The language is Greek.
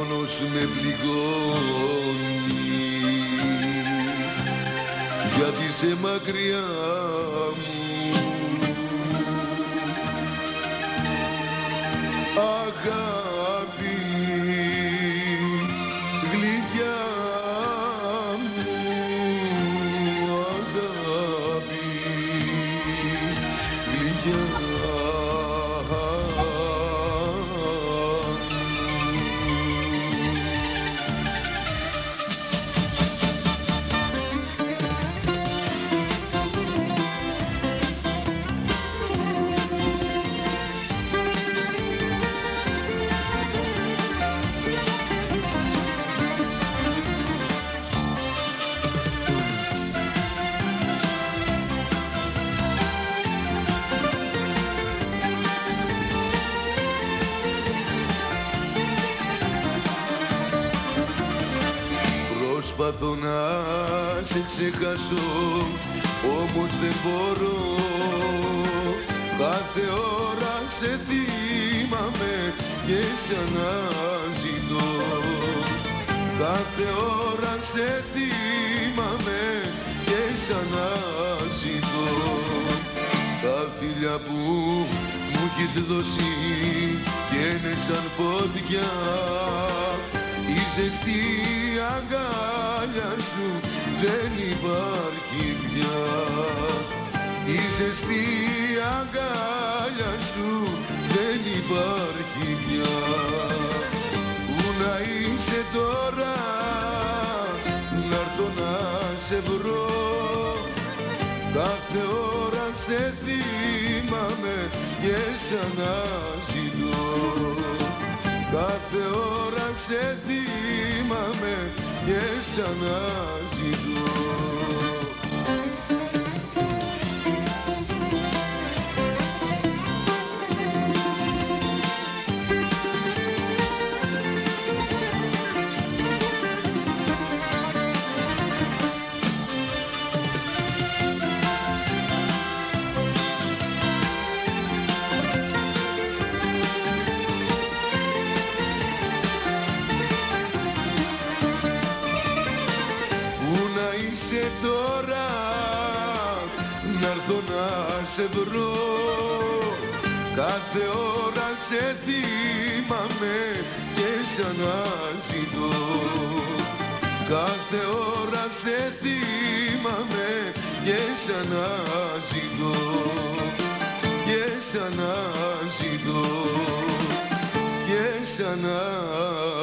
μόνος με πληγώνει. Γιατί σε μακριά μου. Αγάπη γλυκιά μου αγάπη γλυκιά. Προσπαθώ να σε ξεχάσω όμως δεν μπορώ. Κάθε ώρα σε θυμάμαι και σε αναζητώ. Κάθε ώρα σε θυμάμαι και σε αναζητώ. Τα φιλιά που μου έχεις δώσει και είναι σαν φωτιά η ζεστή αγκάλια σου δεν υπάρχει πια. Η ζεστή αγκάλια σου δεν υπάρχει πια. Πού να είσαι τώρα να'ρθω να σε βρω. Κάθε ώρα σε θυμάμαι και σε αναζητώ. Κάθε ώρα σε θυμάμαι και σ' αναζητώ να είσαι τώρα να'ρθω να σε βρω. Κάθε ώρα σε θυμάμαι και σ' αναζητώ. Κάθε ώρα σε θυμάμαι και σ' αναζητώ. Και σ' αναζητώ. Και σ' αναζητώ